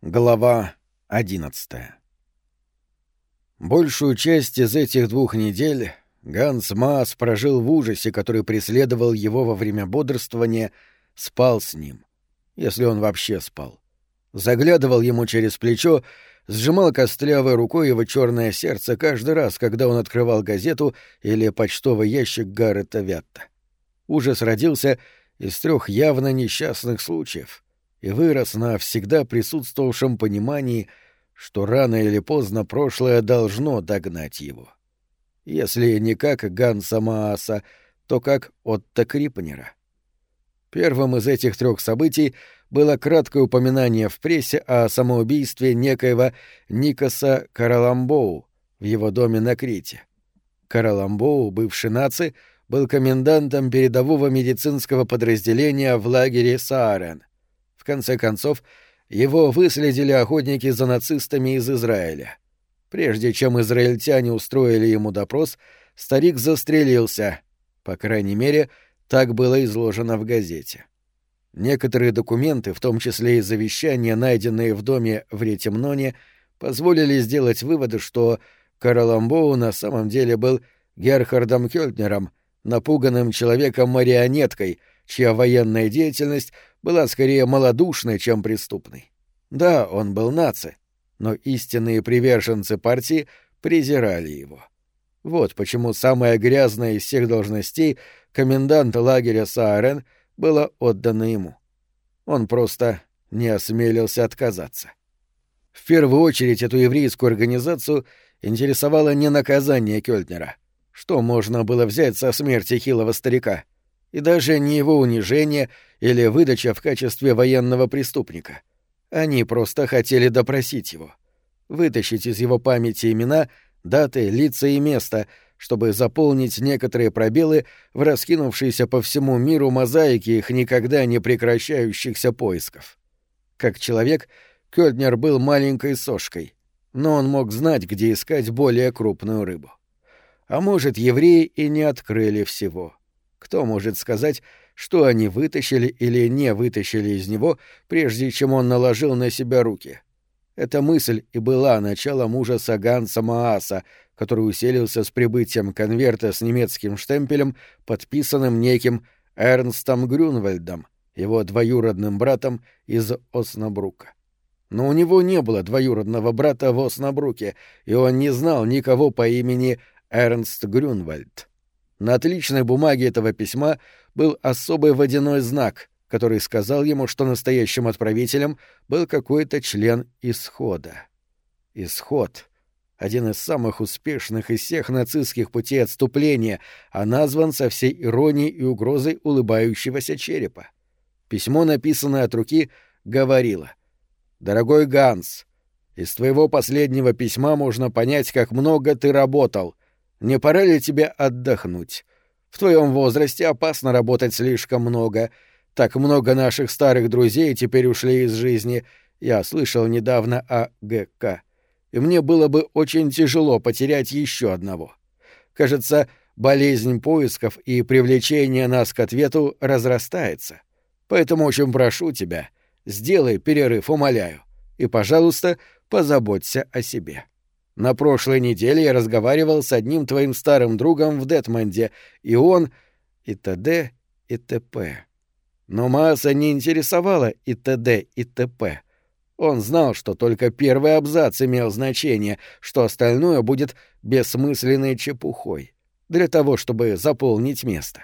Глава одиннадцатая Большую часть из этих двух недель Ганс Маас прожил в ужасе, который преследовал его во время бодрствования, спал с ним, если он вообще спал. Заглядывал ему через плечо, сжимал костлявой рукой его черное сердце каждый раз, когда он открывал газету или почтовый ящик Гаррета Вятта. Ужас родился из трех явно несчастных случаев — и вырос на всегда присутствовавшем понимании, что рано или поздно прошлое должно догнать его. Если не как Ганса Мааса, то как Отто Крипнера. Первым из этих трех событий было краткое упоминание в прессе о самоубийстве некоего Никоса Караламбоу в его доме на Крите. Караламбоу, бывший наци, был комендантом передового медицинского подразделения в лагере Саарен конце концов, его выследили охотники за нацистами из Израиля. Прежде чем израильтяне устроили ему допрос, старик застрелился. По крайней мере, так было изложено в газете. Некоторые документы, в том числе и завещания, найденные в доме в Ретемноне, позволили сделать выводы, что Караламбоу на самом деле был Герхардом Кёльтнером, напуганным человеком-марионеткой, чья военная деятельность была скорее малодушной, чем преступной. Да, он был наци, но истинные приверженцы партии презирали его. Вот почему самая грязная из всех должностей, комендант лагеря Саарен, была отдана ему. Он просто не осмелился отказаться. В первую очередь эту еврейскую организацию интересовало не наказание Кёльтнера. Что можно было взять со смерти хилого старика — и даже не его унижение или выдача в качестве военного преступника. Они просто хотели допросить его, вытащить из его памяти имена, даты, лица и место, чтобы заполнить некоторые пробелы в раскинувшейся по всему миру мозаике их никогда не прекращающихся поисков. Как человек, Кёльтнер был маленькой сошкой, но он мог знать, где искать более крупную рыбу. А может, евреи и не открыли всего — кто может сказать, что они вытащили или не вытащили из него, прежде чем он наложил на себя руки? Эта мысль и была началом ужаса Ганса Мааса, который уселился с прибытием конверта с немецким штемпелем, подписанным неким Эрнстом Грюнвальдом, его двоюродным братом из Оснабрука. Но у него не было двоюродного брата в Оснабруке, и он не знал никого по имени Эрнст Грюнвальд. На отличной бумаге этого письма был особый водяной знак, который сказал ему, что настоящим отправителем был какой-то член Исхода. Исход — один из самых успешных из всех нацистских путей отступления, а назван со всей иронией и угрозой улыбающегося черепа. Письмо, написанное от руки, говорило «Дорогой Ганс, из твоего последнего письма можно понять, как много ты работал — не пора ли тебе отдохнуть? В твоем возрасте опасно работать слишком много. Так много наших старых друзей теперь ушли из жизни. Я слышал недавно о ГК. И мне было бы очень тяжело потерять еще одного. Кажется, болезнь поисков и привлечение нас к ответу разрастается. Поэтому очень прошу тебя, сделай перерыв, умоляю. И, пожалуйста, позаботься о себе. На прошлой неделе я разговаривал с одним твоим старым другом в Детмонде, и он... и т.д. и т.п. Но Мааса не интересовала и т.д. и т.п. Он знал, что только первый абзац имел значение, что остальное будет бессмысленной чепухой, для того, чтобы заполнить место.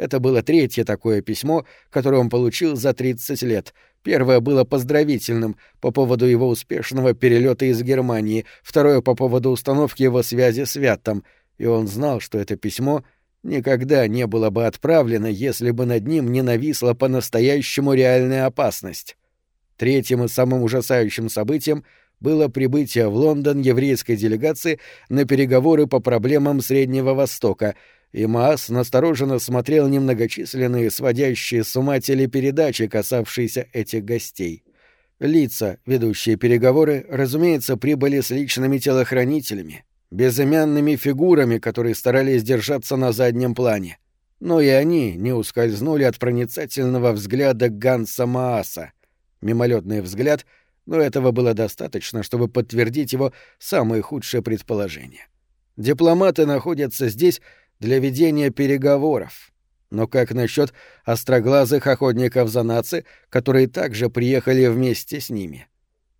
Это было третье такое письмо, которое он получил за 30 лет — Первое было поздравительным по поводу его успешного перелета из Германии, второе по поводу установки его связи с Вяттом, и он знал, что это письмо никогда не было бы отправлено, если бы над ним не нависла по-настоящему реальная опасность. Третьим и самым ужасающим событием было прибытие в Лондон еврейской делегации на переговоры по проблемам Среднего Востока — и Маас настороженно смотрел немногочисленные сводящие с ума телепередачи, касавшиеся этих гостей. Лица, ведущие переговоры, разумеется, прибыли с личными телохранителями, безымянными фигурами, которые старались держаться на заднем плане. Но и они не ускользнули от проницательного взгляда Ганса Мааса. Мимолетный взгляд, но этого было достаточно, чтобы подтвердить его самые худшие предположения. Дипломаты находятся здесь для ведения переговоров. Но как насчет остроглазых охотников за наци, которые также приехали вместе с ними?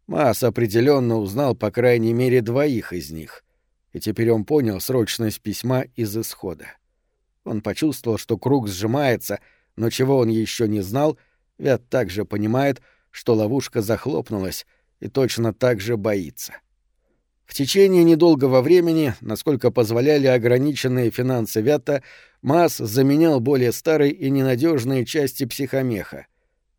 Масс определенно узнал по крайней мере двоих из них, и теперь он понял срочность письма из исхода. Он почувствовал, что круг сжимается, но чего он еще не знал, Вят также понимает, что ловушка захлопнулась и точно так же боится. В течение недолгого времени, насколько позволяли ограниченные финансы Вята, Маас заменял более старые и ненадежные части психомеха.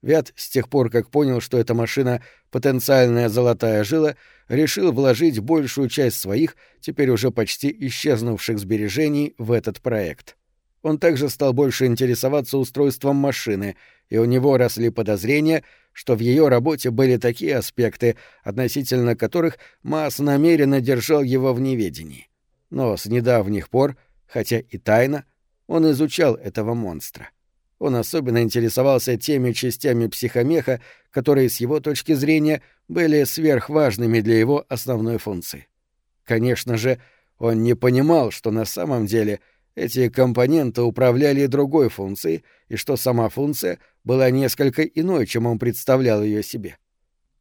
Вят, с тех пор, как понял, что эта машина — потенциальная золотая жила, решил вложить большую часть своих, теперь уже почти исчезнувших сбережений, в этот проект. Он также стал больше интересоваться устройством машины, и у него росли подозрения, что в ее работе были такие аспекты, относительно которых Маас намеренно держал его в неведении. Но с недавних пор, хотя и тайно, он изучал этого монстра. Он особенно интересовался теми частями психомеха, которые с его точки зрения были сверхважными для его основной функции. Конечно же, он не понимал, что на самом деле — эти компоненты управляли другой функцией, и что сама функция была несколько иной, чем он представлял ее себе.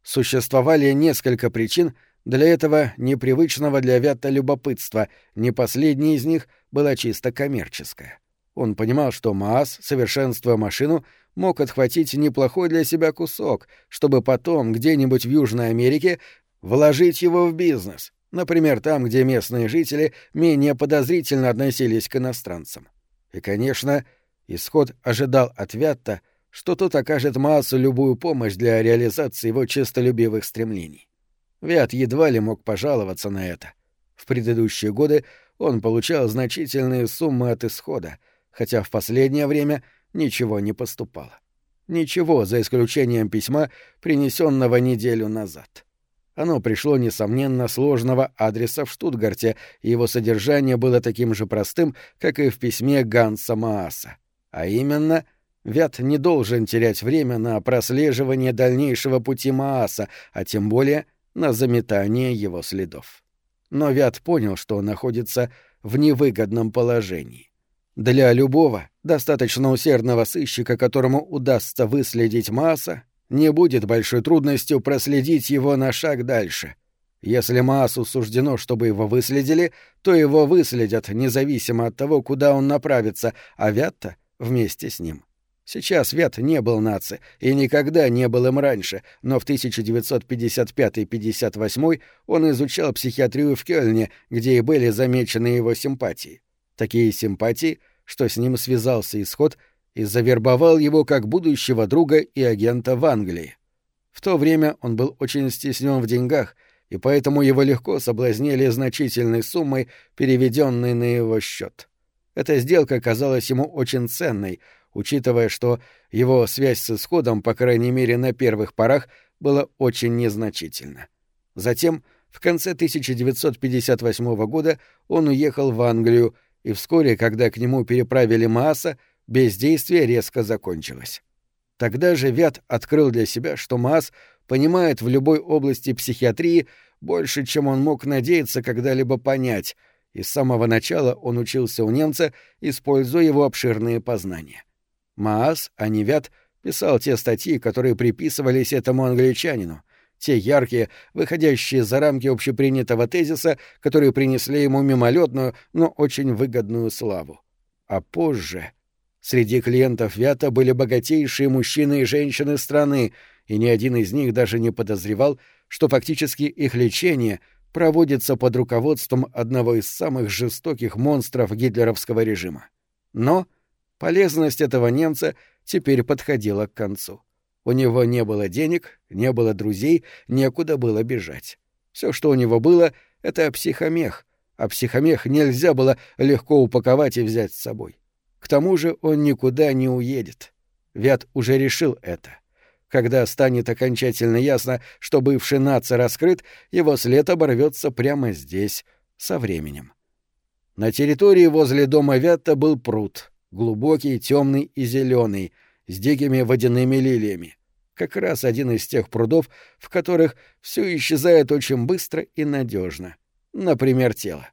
Существовали несколько причин для этого непривычного для Вятта любопытства, не последняя из них была чисто коммерческая. Он понимал, что Маас, совершенствуя машину, мог отхватить неплохой для себя кусок, чтобы потом где-нибудь в Южной Америке вложить его в бизнес, Например, там, где местные жители менее подозрительно относились к иностранцам. И, конечно, исход ожидал от Вятта, что тот окажет Маасу любую помощь для реализации его честолюбивых стремлений. Вят едва ли мог пожаловаться на это. В предыдущие годы он получал значительные суммы от исхода, хотя в последнее время ничего не поступало. Ничего, за исключением письма, принесенного неделю назад. Оно пришло, несомненно, сложного адреса в Штутгарте, и его содержание было таким же простым, как и в письме Ганса Мааса. А именно, Вят не должен терять время на прослеживание дальнейшего пути Мааса, а тем более на заметание его следов. Но Вят понял, что он находится в невыгодном положении. Для любого, достаточно усердного сыщика, которому удастся выследить Мааса, не будет большой трудностью проследить его на шаг дальше. Если Маасу суждено, чтобы его выследили, то его выследят, независимо от того, куда он направится, а Вятта — вместе с ним. Сейчас Вят не был наци и никогда не был им раньше, но в 1955-58 он изучал психиатрию в Кёльне, где и были замечены его симпатии. Такие симпатии, что с ним связался исход — и завербовал его как будущего друга и агента в Англии. В то время он был очень стеснен в деньгах, и поэтому его легко соблазнили значительной суммой, переведенной на его счет. Эта сделка казалась ему очень ценной, учитывая, что его связь с исходом, по крайней мере на первых порах, была очень незначительна. Затем, в конце 1958 года, он уехал в Англию, и вскоре, когда к нему переправили Мааса, бездействие резко закончилось. Тогда же Вят открыл для себя, что Маас понимает в любой области психиатрии больше, чем он мог надеяться когда-либо понять, и с самого начала он учился у немца, используя его обширные познания. Маас, а не Вят, писал те статьи, которые приписывались этому англичанину, те яркие, выходящие за рамки общепринятого тезиса, которые принесли ему мимолетную, но очень выгодную славу. А позже... Среди клиентов Вята были богатейшие мужчины и женщины страны, и ни один из них даже не подозревал, что фактически их лечение проводится под руководством одного из самых жестоких монстров гитлеровского режима. Но полезность этого немца теперь подходила к концу. У него не было денег, не было друзей, некуда было бежать. Все, что у него было, — это психомех, а психомех нельзя было легко упаковать и взять с собой. К тому же он никуда не уедет. Вят уже решил это. Когда станет окончательно ясно, что бывший нация раскрыт, его след оборвется прямо здесь, со временем. На территории возле дома Вятта был пруд, глубокий, темный и зеленый, с дикими водяными лилиями. как раз один из тех прудов, в которых все исчезает очень быстро и надежно. Например, тело.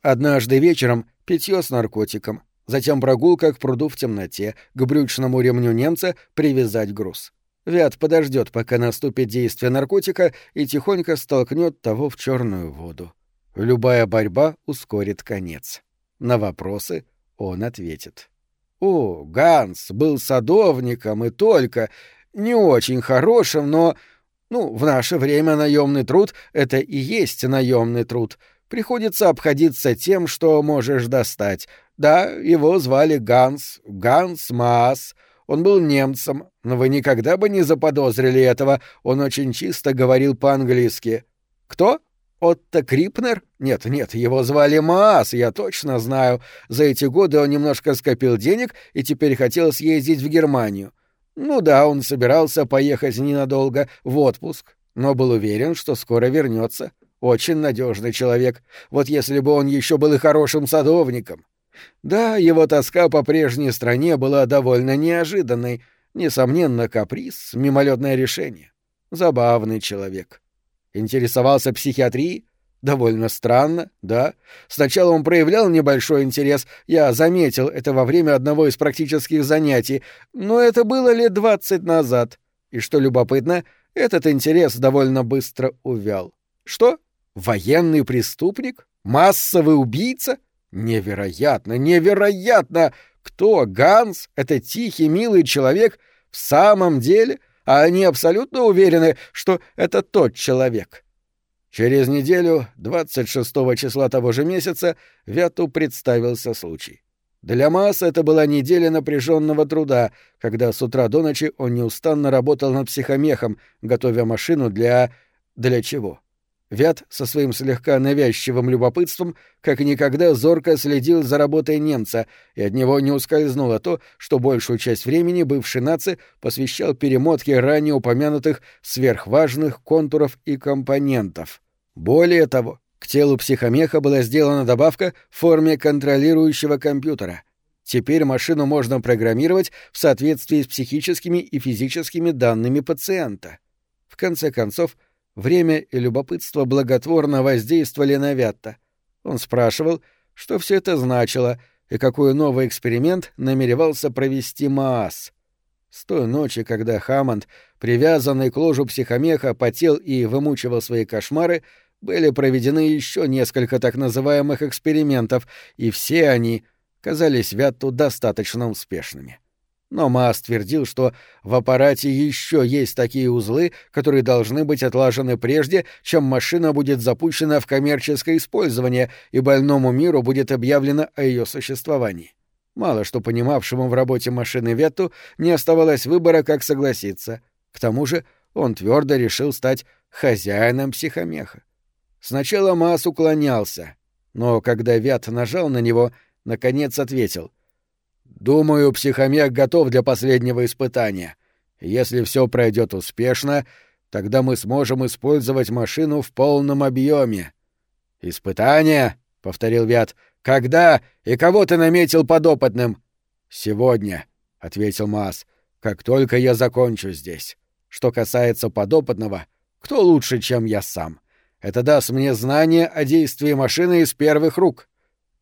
Однажды вечером питье с наркотиком, затем прогулка к пруду в темноте, к брючному ремню немца привязать груз. Вят подождет, пока наступит действие наркотика, и тихонько столкнет того в черную воду. Любая борьба ускорит конец. На вопросы он ответит. О, Ганс был садовником и только, не очень хорошим, но... Ну, в наше время наемный труд — это и есть наемный труд. Приходится обходиться тем, что можешь достать. Да, его звали Ганс, Ганс Маас. Он был немцем, но вы никогда бы не заподозрили этого. Он очень чисто говорил по-английски. Кто? Отто Крипнер? Нет, нет, его звали Маас, я точно знаю. За эти годы он немножко скопил денег и теперь хотел съездить в Германию. Ну да, он собирался поехать ненадолго, в отпуск, но был уверен, что скоро вернется. Очень надежный человек. Вот если бы он еще был и хорошим садовником. Да, его тоска по прежней стране была довольно неожиданной. Несомненно, каприз, мимолетное решение. Забавный человек. Интересовался психиатрией? Довольно странно, да. Сначала он проявлял небольшой интерес, я заметил это во время одного из практических занятий, но это было лет двадцать назад. И что любопытно, этот интерес довольно быстро увял. Что? Военный преступник? Массовый убийца? Невероятно, невероятно! Кто, Ганс, это тихий, милый человек, в самом деле? А они абсолютно уверены, что это тот человек. — Через неделю, 26 числа того же месяца, Вяту представился случай. Для Мааса это была неделя напряженного труда, когда с утра до ночи он неустанно работал над психомехом, готовя машину для... для чего? Вят со своим слегка навязчивым любопытством как никогда зорко следил за работой немца, и от него не ускользнуло то, что большую часть времени бывший наци посвящал перемотке ранее упомянутых сверхважных контуров и компонентов — более того, к телу психомеха была сделана добавка в форме контролирующего компьютера. Теперь машину можно программировать в соответствии с психическими и физическими данными пациента. В конце концов, время и любопытство благотворно воздействовали на Вятта. Он спрашивал, что все это значило и какой новый эксперимент намеревался провести Маас. С той ночи, когда Хаммонд, привязанный к ложу психомеха, потел и вымучивал свои кошмары, были проведены еще несколько так называемых экспериментов, и все они казались Вятту достаточно успешными. Но Маас твердил, что в аппарате еще есть такие узлы, которые должны быть отлажены прежде, чем машина будет запущена в коммерческое использование и больному миру будет объявлено о ее существовании. Мало что понимавшему в работе машины Ветту не оставалось выбора, как согласиться. К тому же он твердо решил стать хозяином психомеха. Сначала Маас уклонялся, но когда Вят нажал на него, наконец ответил. «Думаю, психомех готов для последнего испытания. Если все пройдет успешно, тогда мы сможем использовать машину в полном объеме. «Испытание?» — повторил Вят. «Когда и кого ты наметил подопытным?» «Сегодня», — ответил Маас, — «как только я закончу здесь. Что касается подопытного, кто лучше, чем я сам?» Это даст мне знание о действии машины из первых рук.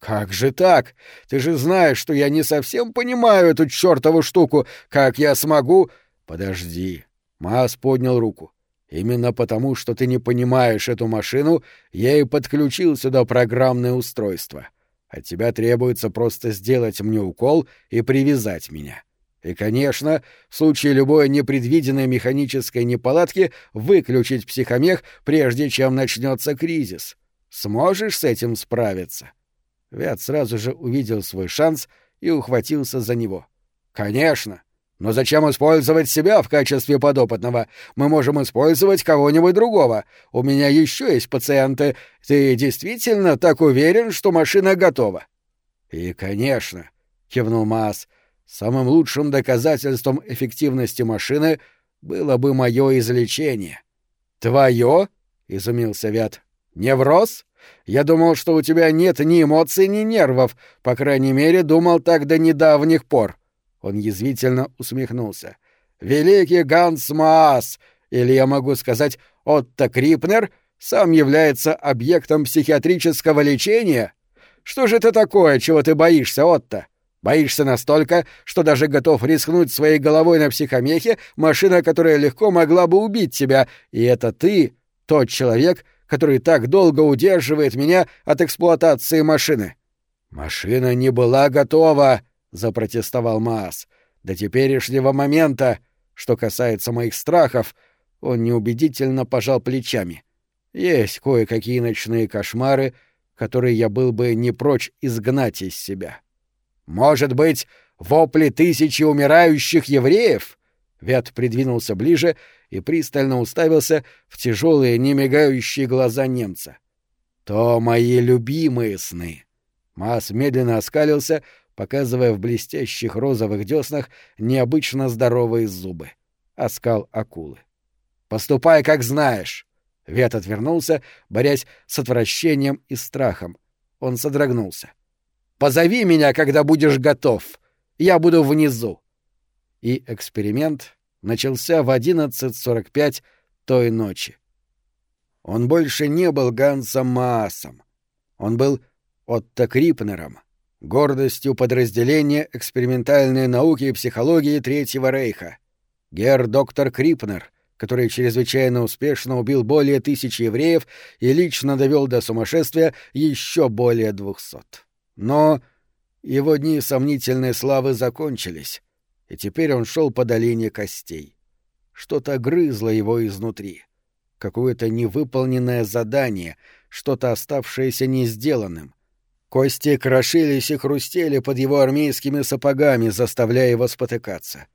Как же так? Ты же знаешь, что я не совсем понимаю эту чёртову штуку. Как я смогу? Подожди. Мас поднял руку. Именно потому, что ты не понимаешь эту машину, я и подключил сюда программное устройство. От тебя требуется просто сделать мне укол и привязать меня. И, конечно, в случае любой непредвиденной механической неполадки выключить психомех, прежде чем начнется кризис. Сможешь с этим справиться? Вят сразу же увидел свой шанс и ухватился за него. Конечно. Но зачем использовать себя в качестве подопытного? Мы можем использовать кого-нибудь другого. У меня еще есть пациенты. Ты действительно так уверен, что машина готова? И, конечно, кивнул Маас. Самым лучшим доказательством эффективности машины было бы мое излечение. Твое? изумился Вят. Невроз? Я думал, что у тебя нет ни эмоций, ни нервов. По крайней мере, думал так до недавних пор. Он язвительно усмехнулся. великий Ганс Маас, или я могу сказать Отто Крипнер, сам является объектом психиатрического лечения? Что же это такое, чего ты боишься, Отто? Боишься настолько, что даже готов рискнуть своей головой на психомехе, машина, которая легко могла бы убить тебя, и это ты, тот человек, который так долго удерживает меня от эксплуатации машины. Машина не была готова, запротестовал Маас. До теперешнего момента, что касается моих страхов, он неубедительно пожал плечами. Есть кое-какие ночные кошмары, которые я был бы не прочь изгнать из себя. Может быть, вопли тысячи умирающих евреев? Вят придвинулся ближе и пристально уставился в тяжелые, немигающие глаза немца. То мои любимые сны. Мас медленно оскалился, показывая в блестящих розовых деснах необычно здоровые зубы. Оскал акулы. «Поступай, как знаешь!» Вет отвернулся, борясь с отвращением и страхом. Он содрогнулся. Позови меня, когда будешь готов. Я буду внизу. И эксперимент начался в 11.45 той ночи. Он больше не был Гансом Маасом. Он был Отто Крипнером, гордостью подразделения экспериментальной науки и психологии Третьего Рейха. Гер-доктор Крипнер, который чрезвычайно успешно убил более тысячи евреев и лично довел до сумасшествия еще более двухсот. Но его дни сомнительной славы закончились, и теперь он шел по долине костей. Что-то грызло его изнутри. Какое-то невыполненное задание, что-то оставшееся не сделанным. Кости крошились и хрустели под его армейскими сапогами, заставляя его спотыкаться.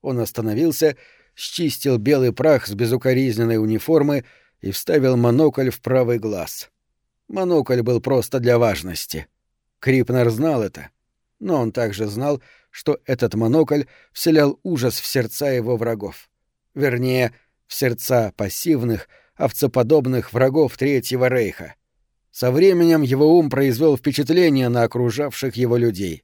Он остановился, счистил белый прах с безукоризненной униформы и вставил монокль в правый глаз. Монокль был просто для важности — Крипнер знал это, но он также знал, что этот монокль вселял ужас в сердца его врагов. Вернее, в сердца пассивных, овцеподобных врагов Третьего Рейха. Со временем его ум произвел впечатление на окружавших его людей.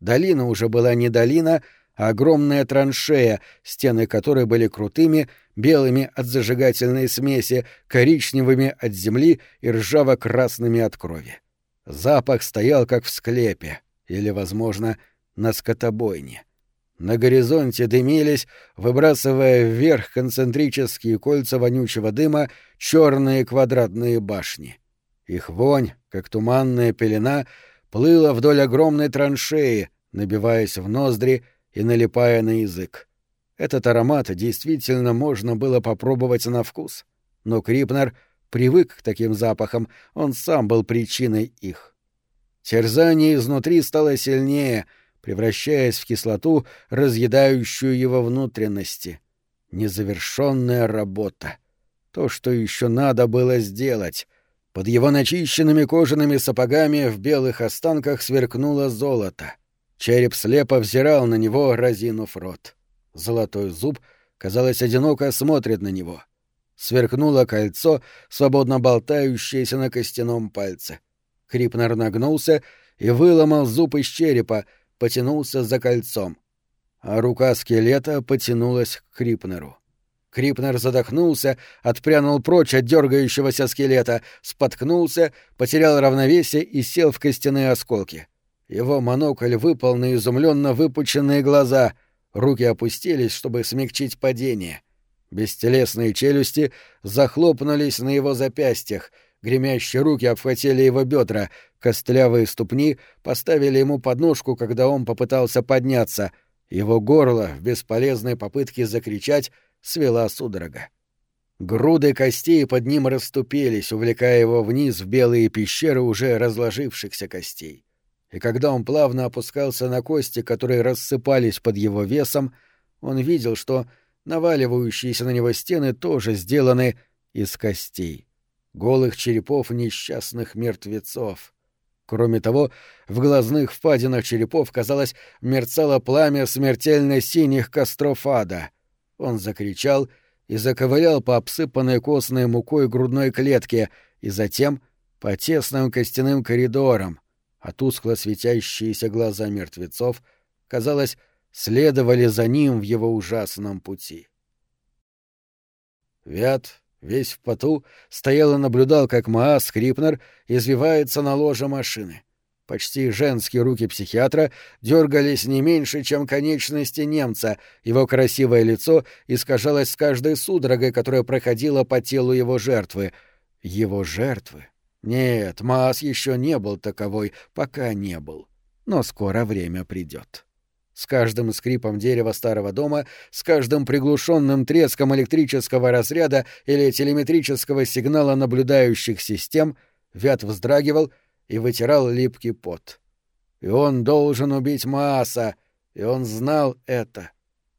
Долина уже была не долина, а огромная траншея, стены которой были крутыми, белыми от зажигательной смеси, коричневыми от земли и ржаво-красными от крови. Запах стоял как в склепе, или, возможно, на скотобойне. На горизонте дымились, выбрасывая вверх концентрические кольца вонючего дыма, черные квадратные башни. Их вонь, как туманная пелена, плыла вдоль огромной траншеи, набиваясь в ноздри и налипая на язык. Этот аромат действительно можно было попробовать на вкус. Но Крипнер — привык к таким запахам, он сам был причиной их. Терзание изнутри стало сильнее, превращаясь в кислоту, разъедающую его внутренности. Незавершенная работа. То, что еще надо было сделать. Под его начищенными кожаными сапогами в белых останках сверкнуло золото. Череп слепо взирал на него, разинув рот. Золотой зуб, казалось, одиноко смотрит на него — Сверкнуло кольцо, свободно болтающееся на костяном пальце. Крипнер нагнулся и выломал зуб из черепа, потянулся за кольцом. А рука скелета потянулась к Крипнеру. Крипнер задохнулся, отпрянул прочь от дергающегося скелета, споткнулся, потерял равновесие и сел в костяные осколки. Его монокль выпал на изумленно выпученные глаза, руки опустились, чтобы смягчить падение — Бестелесные челюсти захлопнулись на его запястьях, гремящие руки обхватили его бедра, костлявые ступни поставили ему подножку, когда он попытался подняться. Его горло в бесполезной попытке закричать свела судорога. Груды костей под ним расступились, увлекая его вниз в белые пещеры уже разложившихся костей. И когда он плавно опускался на кости, которые рассыпались под его весом, он видел, что Наваливающиеся на него стены тоже сделаны из костей, голых черепов несчастных мертвецов. Кроме того, в глазных впадинах черепов, казалось, мерцало пламя смертельно синих костров ада. Он закричал и заковылял по обсыпанной костной мукой грудной клетке и затем по тесным костяным коридорам, а тускло светящиеся глаза мертвецов, казалось, следовали за ним в его ужасном пути. Вят, весь в поту, стоял и наблюдал, как Маас Хрипнер извивается на ложе машины. Почти женские руки психиатра дергались не меньше, чем конечности немца, его красивое лицо искажалось с каждой судорогой, которая проходила по телу его жертвы. Его жертвы? Нет, Маас еще не был таковой, пока не был. Но скоро время придет. С каждым скрипом дерева старого дома, с каждым приглушенным треском электрического разряда или телеметрического сигнала наблюдающих систем Вят вздрагивал и вытирал липкий пот. И он должен убить Мааса, и он знал это.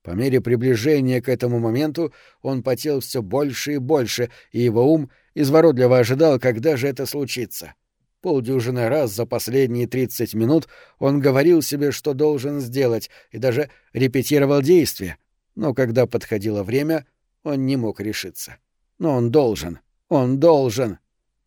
По мере приближения к этому моменту он потел все больше и больше, и его ум изворотливо ожидал, когда же это случится. Полдюжины раз за последние тридцать минут он говорил себе, что должен сделать, и даже репетировал действия. Но когда подходило время, он не мог решиться. Но он должен. Он должен.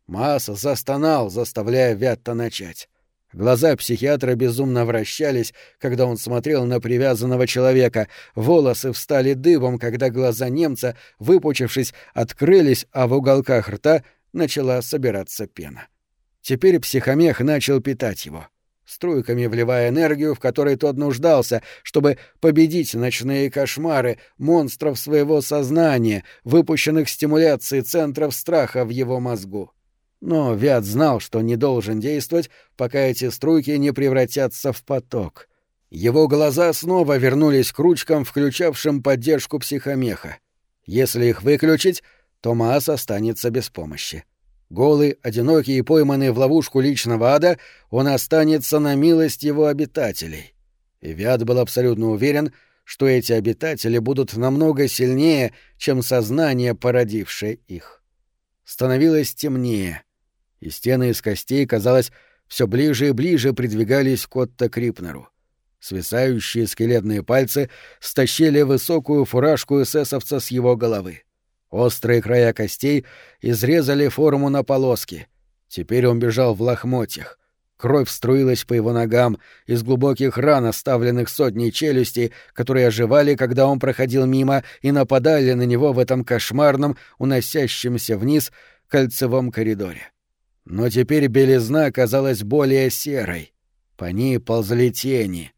Масса застонал, заставляя Вятта начать. Глаза психиатра безумно вращались, когда он смотрел на привязанного человека. Волосы встали дыбом, когда глаза немца, выпучившись, открылись, а в уголках рта начала собираться пена. Теперь психомех начал питать его, струйками вливая энергию, в которой тот нуждался, чтобы победить ночные кошмары, монстров своего сознания, выпущенных стимуляцией центров страха в его мозгу. Но Вят знал, что не должен действовать, пока эти струйки не превратятся в поток. Его глаза снова вернулись к ручкам, включавшим поддержку психомеха. Если их выключить, то Маас останется без помощи. Голый, одинокий и пойманный в ловушку личного ада, он останется на милость его обитателей. И Виад был абсолютно уверен, что эти обитатели будут намного сильнее, чем сознание, породившее их. Становилось темнее, и стены из костей, казалось, все ближе и ближе придвигались к Отто Крипнеру. Свисающие скелетные пальцы стащили высокую фуражку эсэсовца с его головы. Острые края костей изрезали форму на полоски. Теперь он бежал в лохмотьях. Кровь струилась по его ногам из глубоких ран, оставленных сотней челюстей, которые оживали, когда он проходил мимо, и нападали на него в этом кошмарном, уносящемся вниз, кольцевом коридоре. Но теперь белизна казалась более серой. По ней ползли тени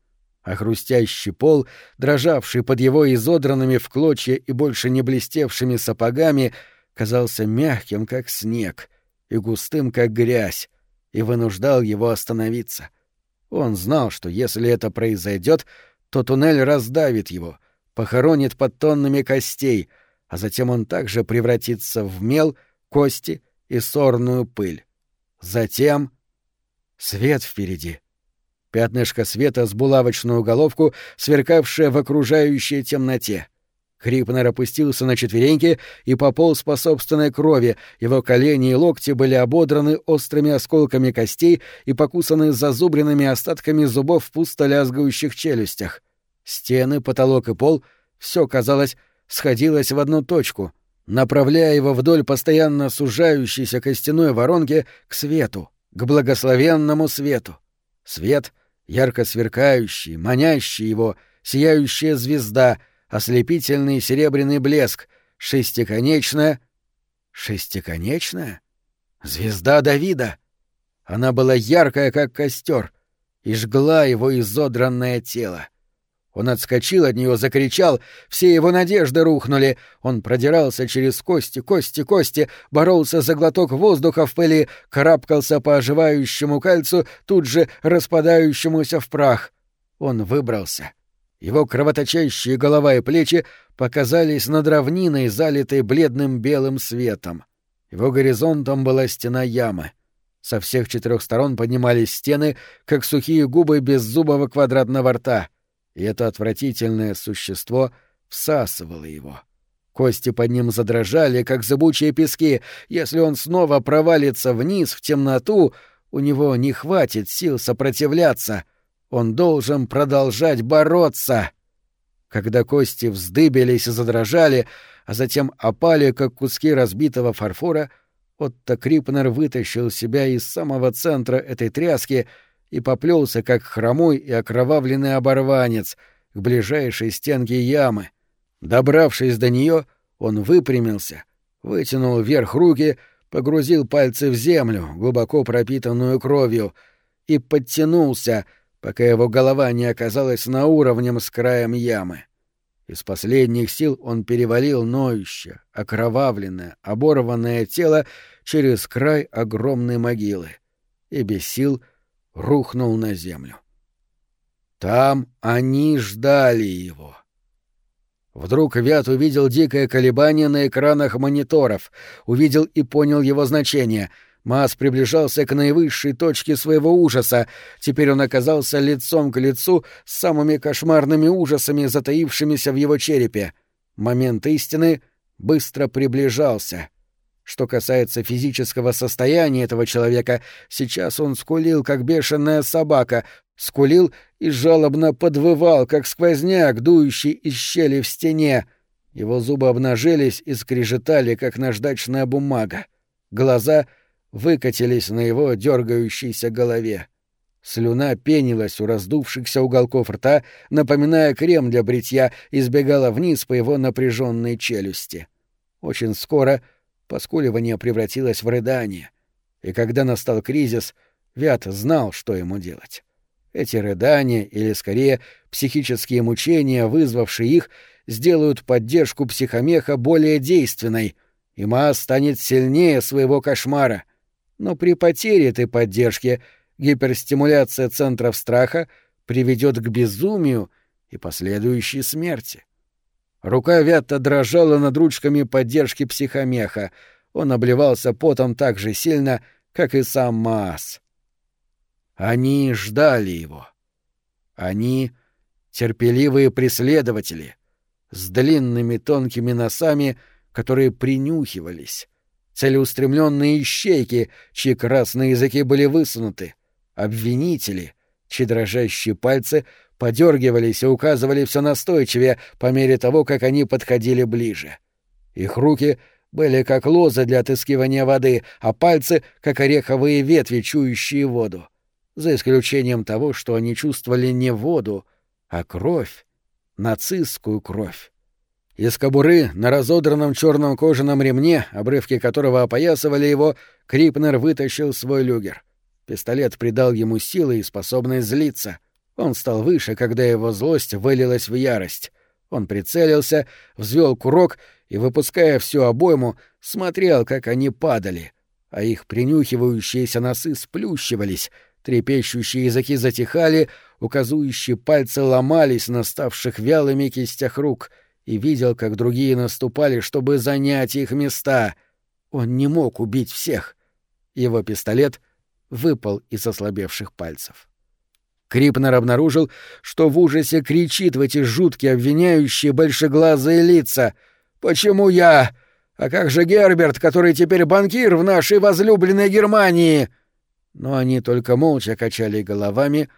а хрустящий пол, дрожавший под его изодранными в клочья и больше не блестевшими сапогами, казался мягким, как снег, и густым, как грязь, и вынуждал его остановиться. Он знал, что если это произойдет, то туннель раздавит его, похоронит под тоннами костей, а затем он также превратится в мел, кости и сорную пыль. Затем свет впереди — Пятнышко света с булавочную головку, сверкавшее в окружающей темноте. Крипнер опустился на четвереньки и пополз по собственной крови, его колени и локти были ободраны острыми осколками костей и покусаны зазубренными остатками зубов в пусто лязгающих челюстях. Стены, потолок и пол — все, казалось, сходилось в одну точку, направляя его вдоль постоянно сужающейся костяной воронки к свету, к благословенному свету. Свет — ярко сверкающий, манящий его, сияющая звезда, ослепительный серебряный блеск, шестиконечная... Шестиконечная? Звезда Давида! Она была яркая, как костер, и жгла его изодранное тело. Он отскочил от нее, закричал, все его надежды рухнули. Он продирался через кости, кости, кости, боролся за глоток воздуха в пыли, карабкался по оживающему кальцу, тут же распадающемуся в прах. Он выбрался. Его кровоточащие голова и плечи показались над равниной, залитой бледным белым светом. Его горизонтом была стена ямы. Со всех четырех сторон поднимались стены, как сухие губы беззубого квадратного рта — и это отвратительное существо всасывало его. Кости под ним задрожали, как зыбучие пески. Если он снова провалится вниз в темноту, у него не хватит сил сопротивляться. Он должен продолжать бороться. Когда кости вздыбились и задрожали, а затем опали, как куски разбитого фарфора, Отто Крипнер вытащил себя из самого центра этой тряски — и поплелся, как хромой и окровавленный оборванец, к ближайшей стенке ямы. Добравшись до нее, он выпрямился, вытянул вверх руки, погрузил пальцы в землю, глубоко пропитанную кровью, и подтянулся, пока его голова не оказалась на уровне с краем ямы. Из последних сил он перевалил ноющее, окровавленное, оборванное тело через край огромной могилы и без сил рухнул на землю. Там они ждали его. Вдруг Вят увидел дикое колебание на экранах мониторов, увидел и понял его значение — Мас приближался к наивысшей точке своего ужаса. Теперь он оказался лицом к лицу с самыми кошмарными ужасами, затаившимися в его черепе. Момент истины быстро приближался. Что касается физического состояния этого человека, сейчас он скулил, как бешеная собака, скулил и жалобно подвывал, как сквозняк, дующий из щели в стене. Его зубы обнажились и скрежетали, как наждачная бумага. Глаза — выкатились на его дергающейся голове. Слюна пенилась у раздувшихся уголков рта, напоминая крем для бритья, и сбегала вниз по его напряженной челюсти. Очень скоро поскуливание превратилось в рыдание, и когда настал кризис, Вят знал, что ему делать. Эти рыдания, или скорее психические мучения, вызвавшие их, сделают поддержку психомеха более действенной, и Ма станет сильнее своего кошмара — но при потере этой поддержки гиперстимуляция центров страха приведет к безумию и последующей смерти. Рука Вятта дрожала над ручками поддержки психомеха. Он обливался потом так же сильно, как и сам Маас. Они ждали его. Они — терпеливые преследователи, с длинными тонкими носами, которые принюхивались, целеустремленные ищейки, чьи красные языки были высунуты, обвинители, чьи дрожащие пальцы подергивались и указывали все настойчивее по мере того, как они подходили ближе. Их руки были как лозы для отыскивания воды, а пальцы — как ореховые ветви, чующие воду. За исключением того, что они чувствовали не воду, а кровь, нацистскую кровь. Из кобуры на разодранном черном кожаном ремне, обрывки которого опоясывали его, Крипнер вытащил свой люгер. Пистолет придал ему силы и способность злиться. Он стал выше, когда его злость вылилась в ярость. Он прицелился, взвел курок и, выпуская всю обойму, смотрел, как они падали, а их принюхивающиеся носы сплющивались, трепещущие языки затихали, указующие пальцы ломались на ставших вялыми кистях рук — и видел, как другие наступали, чтобы занять их места. Он не мог убить всех. Его пистолет выпал из ослабевших пальцев. Крипнер обнаружил, что в ужасе кричит в эти жуткие обвиняющие большеглазые лица. «Почему я? А как же Герберт, который теперь банкир в нашей возлюбленной Германии?» Но они только молча качали головами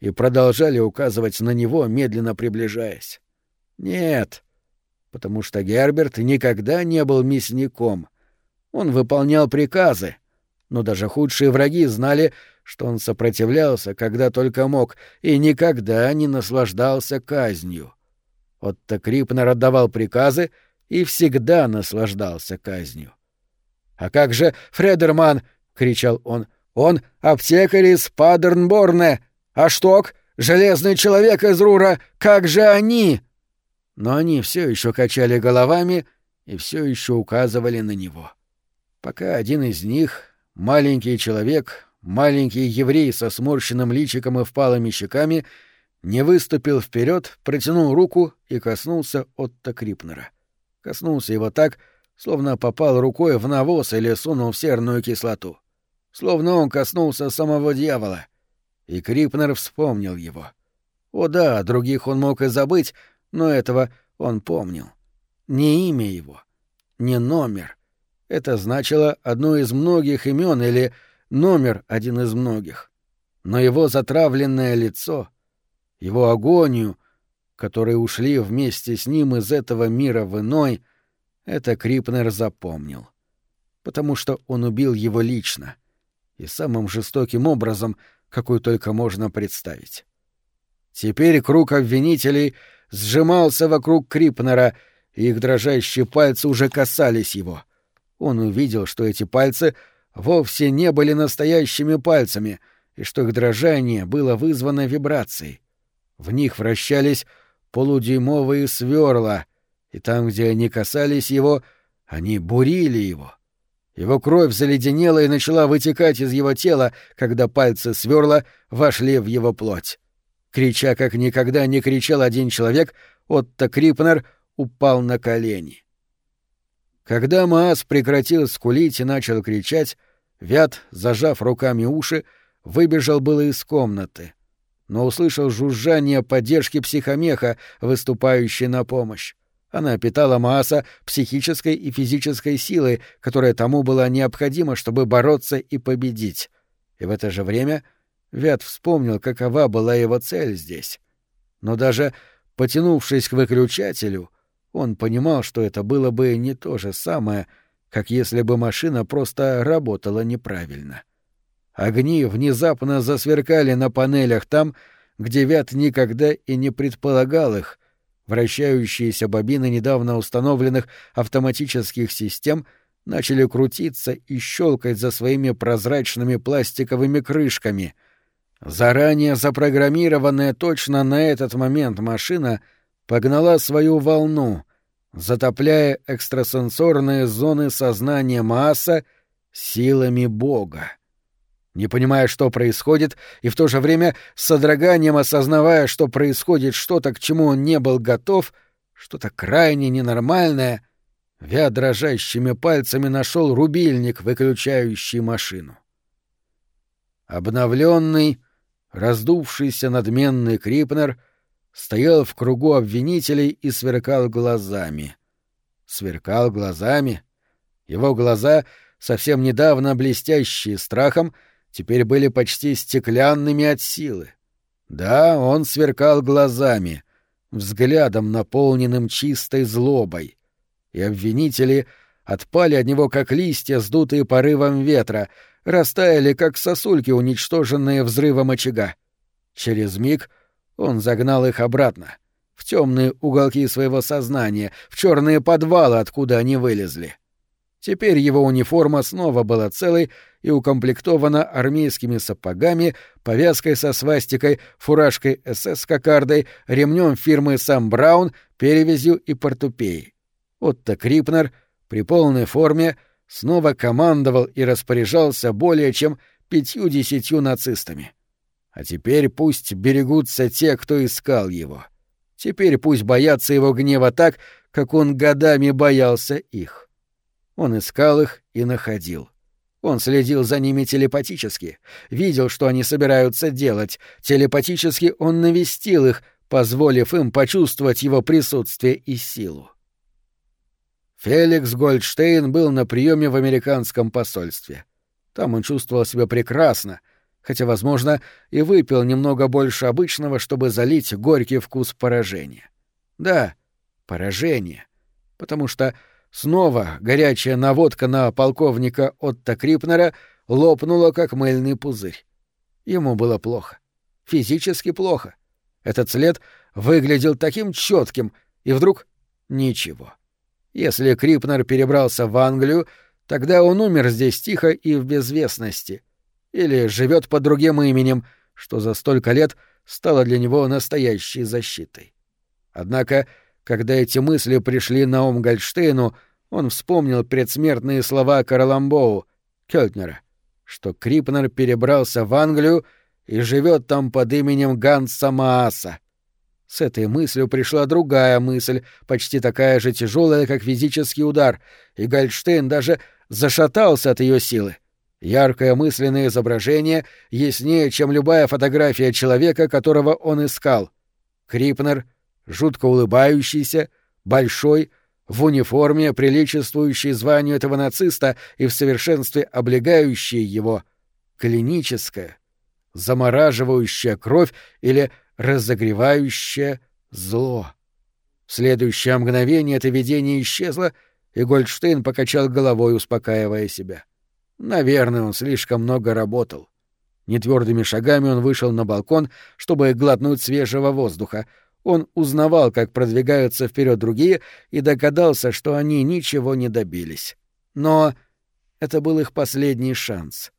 и продолжали указывать на него, медленно приближаясь. «Нет, потому что Герберт никогда не был мясником. Он выполнял приказы, но даже худшие враги знали, что он сопротивлялся, когда только мог, и никогда не наслаждался казнью. Отто Крипнер отдавал приказы и всегда наслаждался казнью. «А как же Фредерман?» — кричал он. «Он аптекарь из Падернборне! А Шток — железный человек из Рура! Как же они?» но они все еще качали головами и все еще указывали на него. Пока один из них, маленький человек, маленький еврей со сморщенным личиком и впалыми щеками, не выступил вперед, протянул руку и коснулся Отто Крипнера. Коснулся его так, словно попал рукой в навоз или сунул в серную кислоту. Словно он коснулся самого дьявола. И Крипнер вспомнил его. О да, других он мог и забыть, но этого он помнил. Не имя его, не номер. Это значило одно из многих имен или номер один из многих. Но его затравленное лицо, его агонию, которые ушли вместе с ним из этого мира в иной, это Крипнер запомнил. Потому что он убил его лично и самым жестоким образом, какой только можно представить. Теперь круг обвинителей сжимался вокруг Крипнера, и их дрожащие пальцы уже касались его. Он увидел, что эти пальцы вовсе не были настоящими пальцами, и что их дрожание было вызвано вибрацией. В них вращались полудюймовые сверла, и там, где они касались его, они бурили его. Его кровь заледенела и начала вытекать из его тела, когда пальцы сверла вошли в его плоть. Крича, как никогда не кричал один человек, Отто Крипнер упал на колени. Когда Маас прекратил скулить и начал кричать, Вят, зажав руками уши, выбежал было из комнаты, но услышал жужжание поддержки психомеха, выступающей на помощь. Она питала Мааса психической и физической силой, которая тому была необходима, чтобы бороться и победить. И в это же время Вят вспомнил, какова была его цель здесь. Но даже потянувшись к выключателю, он понимал, что это было бы не то же самое, как если бы машина просто работала неправильно. Огни внезапно засверкали на панелях там, где Вят никогда и не предполагал их. Вращающиеся бобины недавно установленных автоматических систем начали крутиться и щелкать за своими прозрачными пластиковыми крышками — Заранее запрограммированная точно на этот момент машина погнала свою волну, затопляя экстрасенсорные зоны сознания Мааса силами Бога. Не понимая, что происходит, и в то же время с содроганием осознавая, что происходит что-то, к чему он не был готов, что-то крайне ненормальное, Вя дрожащими пальцами нашел рубильник, выключающий машину. Обновленный, Раздувшийся надменный Крипнер стоял в кругу обвинителей и сверкал глазами. Сверкал глазами. Его глаза, совсем недавно блестящие страхом, теперь были почти стеклянными от силы. Да, он сверкал глазами, взглядом, наполненным чистой злобой. И обвинители отпали от него, как листья, сдутые порывом ветра — растаяли, как сосульки, уничтоженные взрывом очага. Через миг он загнал их обратно, в темные уголки своего сознания, в черные подвалы, откуда они вылезли. Теперь его униформа снова была целой и укомплектована армейскими сапогами, повязкой со свастикой, фуражкой СС с кокардой, ремнем фирмы «Сам Браун», перевязью и портупеей. Отто Крипнер при полной форме — снова командовал и распоряжался более чем пятью-десятью нацистами. А теперь пусть берегутся те, кто искал его. Теперь пусть боятся его гнева так, как он годами боялся их. Он искал их и находил. Он следил за ними телепатически, видел, что они собираются делать. Телепатически он навестил их, позволив им почувствовать его присутствие и силу. Феликс Гольдштейн был на приеме в американском посольстве. Там он чувствовал себя прекрасно, хотя, возможно, и выпил немного больше обычного, чтобы залить горький вкус поражения. Да, поражение. Потому что снова горячая наводка на полковника Отто Крипнера лопнула, как мыльный пузырь. Ему было плохо. Физически плохо. Этот след выглядел таким четким, и вдруг — ничего. — если Крипнер перебрался в Англию, тогда он умер здесь тихо и в безвестности. Или живет под другим именем, что за столько лет стало для него настоящей защитой. Однако, когда эти мысли пришли на ум Гольдштейну, он вспомнил предсмертные слова Караламбоу, Кёльтнера, что Крипнер перебрался в Англию и живет там под именем Ганса Мааса, с этой мыслью пришла другая мысль, почти такая же тяжелая, как физический удар, и Гольдштейн даже зашатался от ее силы. Яркое мысленное изображение яснее, чем любая фотография человека, которого он искал. Крипнер, жутко улыбающийся, большой, в униформе, приличествующей званию этого нациста и в совершенстве облегающей его, клиническая, замораживающая кровь или разогревающее зло. В следующее мгновение это видение исчезло, и Гольдштейн покачал головой, успокаивая себя. Наверное, он слишком много работал. Нетвердыми шагами он вышел на балкон, чтобы глотнуть свежего воздуха. Он узнавал, как продвигаются вперед другие, и догадался, что они ничего не добились. Но это был их последний шанс.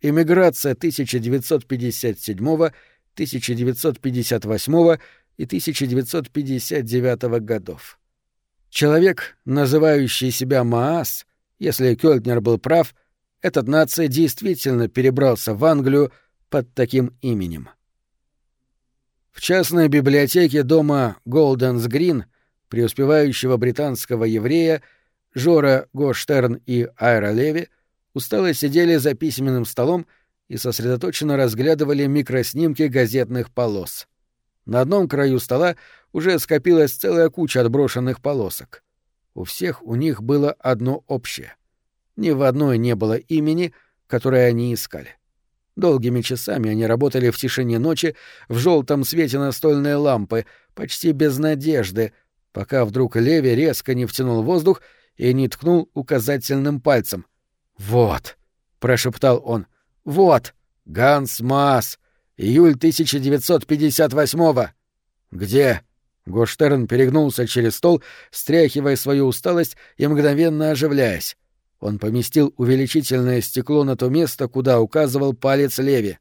Эмиграция 1957, 1958 и 1959 годов. Человек, называющий себя Маас, если Кёльтнер был прав, этот нация действительно перебрался в Англию под таким именем. В частной библиотеке дома Голденс Грин преуспевающего британского еврея Жора Гоштерн и Айра Леви устало сидели за письменным столом и сосредоточенно разглядывали микроснимки газетных полос. На одном краю стола уже скопилась целая куча отброшенных полосок. У всех у них было одно общее. Ни в одной не было имени, которое они искали. Долгими часами они работали в тишине ночи, в желтом свете настольной лампы, почти без надежды, пока вдруг Леви резко не втянул воздух и не ткнул указательным пальцем. «Вот!» — прошептал он. «Вот! Ганс Масс! Июль 1958-го!» «Где?» Гоштерн перегнулся через стол, стряхивая свою усталость и мгновенно оживляясь. Он поместил увеличительное стекло на то место, куда указывал палец Леви.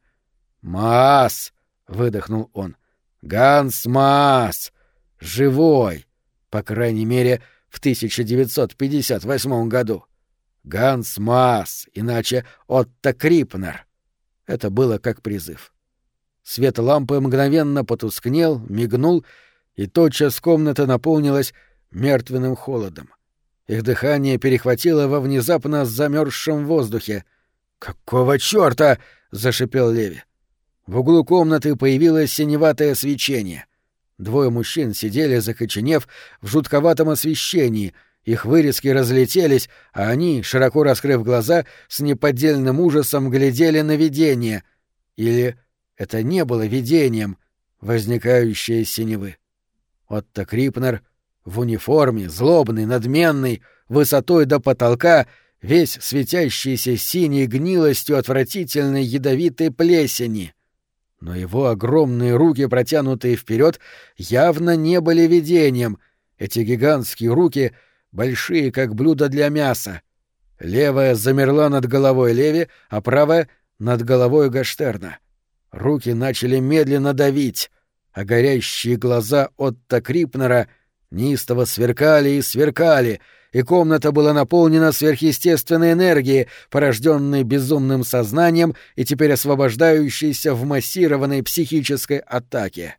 «Маас!» — выдохнул он. «Ганс Маас! Живой! По крайней мере, в 1958 году. Ганс Маас, иначе Отто Крипнер». Это было как призыв. Свет лампы мгновенно потускнел, мигнул, и тотчас комната наполнилась мертвенным холодом. Их дыхание перехватило во внезапно замерзшем воздухе. «Какого чёрта?» — зашипел Леви. В углу комнаты появилось синеватое свечение. Двое мужчин сидели, закоченев, в жутковатом освещении. Их вырезки разлетелись, а они, широко раскрыв глаза, с неподдельным ужасом глядели на видение. Или это не было видением, возникающее синевы. Отто Крипнер — в униформе, злобный, надменный, высотой до потолка, весь светящийся синей гнилостью отвратительной ядовитой плесени. Но его огромные руки, протянутые вперед, явно не были видением. Эти гигантские руки, большие, как блюдо для мяса. Левая замерла над головой Леви, а правая — над головой Гаштерна. Руки начали медленно давить, а горящие глаза Отто Крипнера — неистово сверкали и сверкали, и комната была наполнена сверхъестественной энергией, порожденной безумным сознанием и теперь освобождающейся в массированной психической атаке.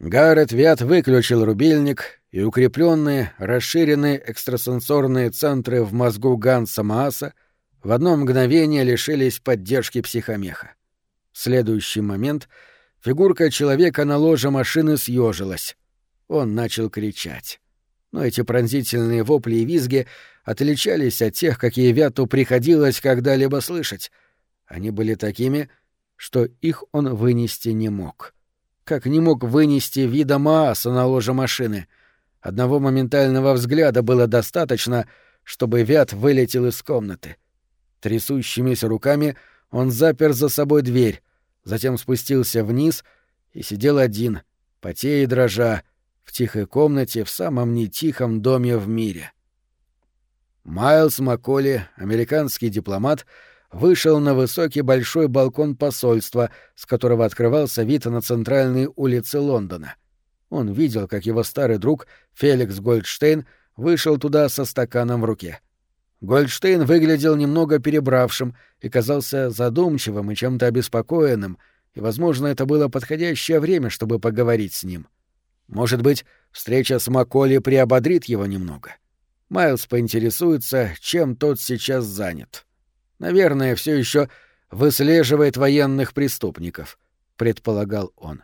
Гаррет Вят выключил рубильник, и укрепленные, расширенные экстрасенсорные центры в мозгу Ганса Мааса в одно мгновение лишились поддержки психомеха. В следующий момент фигурка человека на ложе машины съежилась. Он начал кричать. Но эти пронзительные вопли и визги отличались от тех, какие Вяту приходилось когда-либо слышать. Они были такими, что их он вынести не мог. Как не мог вынести вида Мааса на ложе машины. Одного моментального взгляда было достаточно, чтобы Вят вылетел из комнаты. Трясущимися руками он запер за собой дверь, затем спустился вниз и сидел один, потея и дрожа, в тихой комнате в самом нетихом доме в мире. Майлз Макколи, американский дипломат, вышел на высокий большой балкон посольства, с которого открывался вид на центральные улицы Лондона. Он видел, как его старый друг Феликс Гольдштейн вышел туда со стаканом в руке. Гольдштейн выглядел немного перебравшим и казался задумчивым и чем-то обеспокоенным, и, возможно, это было подходящее время, чтобы поговорить с ним. — может быть, встреча с Маколи приободрит его немного. Майлз поинтересуется, чем тот сейчас занят. Наверное, все еще выслеживает военных преступников, предполагал он.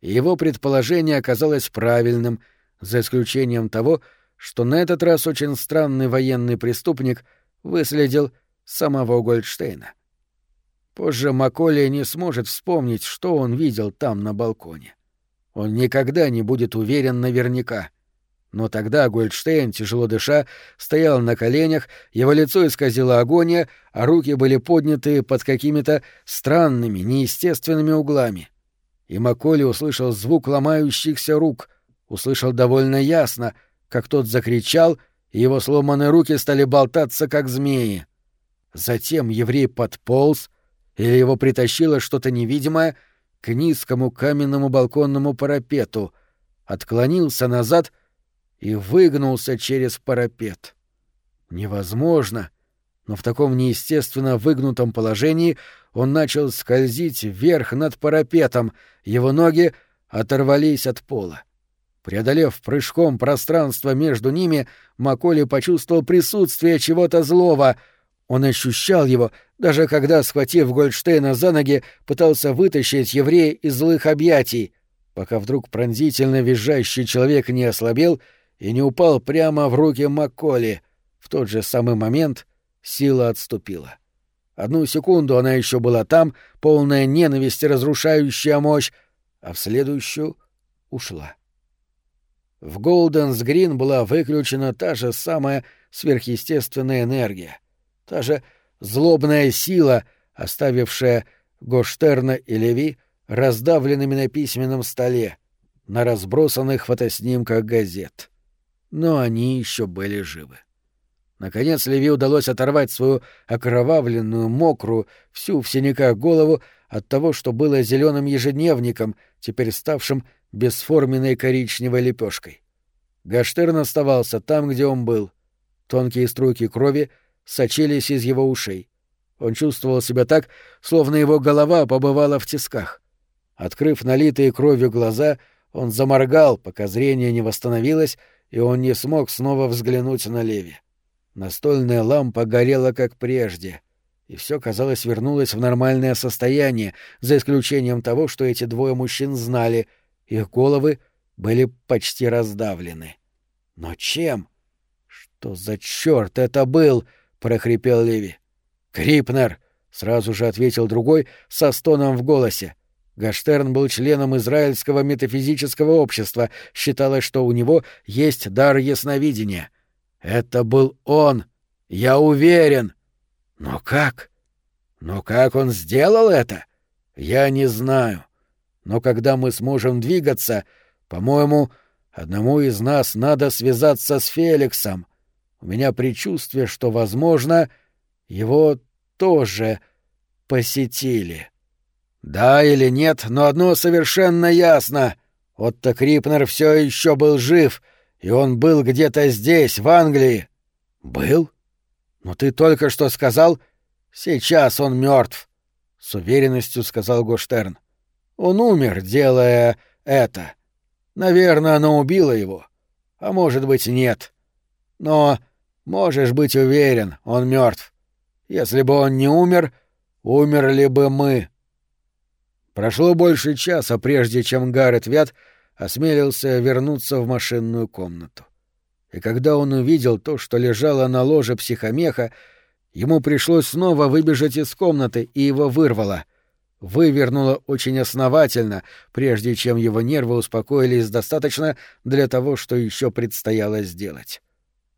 его предположение оказалось правильным, за исключением того, что на этот раз очень странный военный преступник выследил самого Гольдштейна. Позже Маколи не сможет вспомнить, что он видел там на балконе. Он никогда не будет уверен наверняка. Но тогда Гольдштейн, тяжело дыша, стоял на коленях, его лицо исказило агония, а руки были подняты под какими-то странными, неестественными углами. И Маколи услышал звук ломающихся рук, услышал довольно ясно, как тот закричал, и его сломанные руки стали болтаться, как змеи. Затем еврей подполз, или его притащило что-то невидимое к низкому каменному балконному парапету, отклонился назад и выгнулся через парапет. Невозможно, но в таком неестественно выгнутом положении он начал скользить вверх над парапетом, его ноги оторвались от пола. Преодолев прыжком пространство между ними, Маколи почувствовал присутствие чего-то злого. Он ощущал его, даже когда, схватив Гольдштейна за ноги, пытался вытащить еврея из злых объятий, пока вдруг пронзительно визжащий человек не ослабел — и не упал прямо в руки Макколи. В тот же самый момент сила отступила. Одну секунду она еще была там, полная ненависти, разрушающая мощь, а в следующую ушла. В Голденс Грин была выключена та же самая сверхъестественная энергия, та же злобная сила, оставившая Гоштерна и Леви раздавленными на письменном столе, на разбросанных фотоснимках газет но они еще были живы. Наконец Леви удалось оторвать свою окровавленную, мокрую, всю в синяках голову от того, что было зеленым ежедневником, теперь ставшим бесформенной коричневой лепешкой. Гаштерн оставался там, где он был. Тонкие струйки крови сочились из его ушей. Он чувствовал себя так, словно его голова побывала в тисках. Открыв налитые кровью глаза, он заморгал, пока зрение не восстановилось, и он не смог снова взглянуть на Леви. Настольная лампа горела как прежде, и все, казалось, вернулось в нормальное состояние, за исключением того, что эти двое мужчин знали, их головы были почти раздавлены. Но чем? Что за черт это был? Прохрипел Леви. Крипнер! сразу же ответил другой со стоном в голосе. Гаштерн был членом Израильского метафизического общества, считалось, что у него есть дар ясновидения. Это был он, я уверен. Но как? Но как он сделал это? Я не знаю. Но когда мы сможем двигаться, по-моему, одному из нас надо связаться с Феликсом. У меня предчувствие, что, возможно, его тоже посетили. Да или нет, но одно совершенно ясно. Отто Крипнер все еще был жив, и он был где-то здесь, в Англии. Был? Но ты только что сказал, сейчас он мертв. С уверенностью сказал Гоштерн. Он умер, делая это. Наверное, оно убило его. А может быть, нет. Но можешь быть уверен, он мертв. Если бы он не умер, умерли бы мы. Прошло больше часа, прежде чем Гаррет Вят осмелился вернуться в машинную комнату. И когда он увидел то, что лежало на ложе психомеха, ему пришлось снова выбежать из комнаты, и его вырвало. Вывернуло очень основательно, прежде чем его нервы успокоились достаточно для того, что еще предстояло сделать.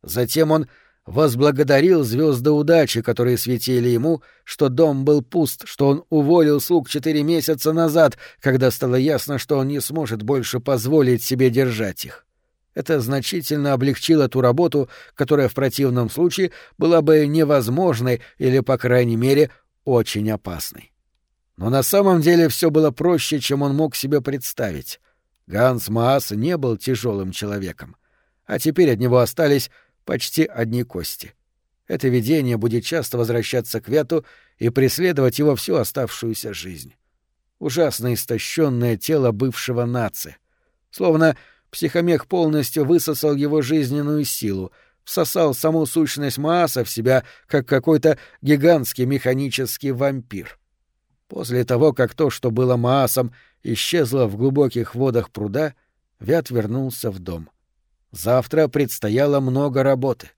Затем он возблагодарил звезды удачи, которые светили ему, что дом был пуст, что он уволил слуг четыре месяца назад, когда стало ясно, что он не сможет больше позволить себе держать их. Это значительно облегчило ту работу, которая в противном случае была бы невозможной или, по крайней мере, очень опасной. Но на самом деле все было проще, чем он мог себе представить. Ганс Маас не был тяжелым человеком, а теперь от него остались почти одни кости. Это видение будет часто возвращаться к Вету и преследовать его всю оставшуюся жизнь. Ужасно истощенное тело бывшего нации. Словно психомех полностью высосал его жизненную силу, всосал саму сущность Мааса в себя, как какой-то гигантский механический вампир. После того, как то, что было Маасом, исчезло в глубоких водах пруда, Вят вернулся в дом. — Завтра предстояло много работы.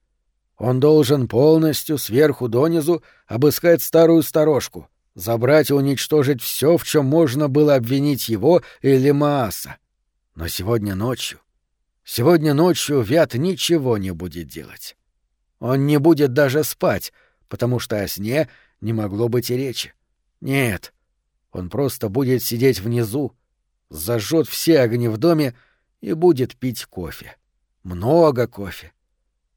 Он должен полностью, сверху донизу, обыскать старую сторожку, забрать и уничтожить все, в чем можно было обвинить его или Мааса. Но сегодня ночью... Сегодня ночью Вят ничего не будет делать. Он не будет даже спать, потому что о сне не могло быть и речи. Нет, он просто будет сидеть внизу, зажжет все огни в доме и будет пить кофе. Много кофе.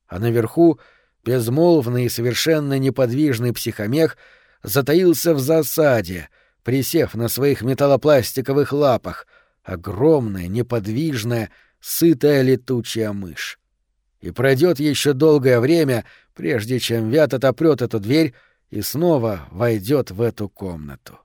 А наверху безмолвный и совершенно неподвижный психомех затаился в засаде, присев на своих металлопластиковых лапах, огромная, неподвижная, сытая летучая мышь. И пройдет еще долгое время, прежде чем Вят отопрет эту дверь и снова войдет в эту комнату.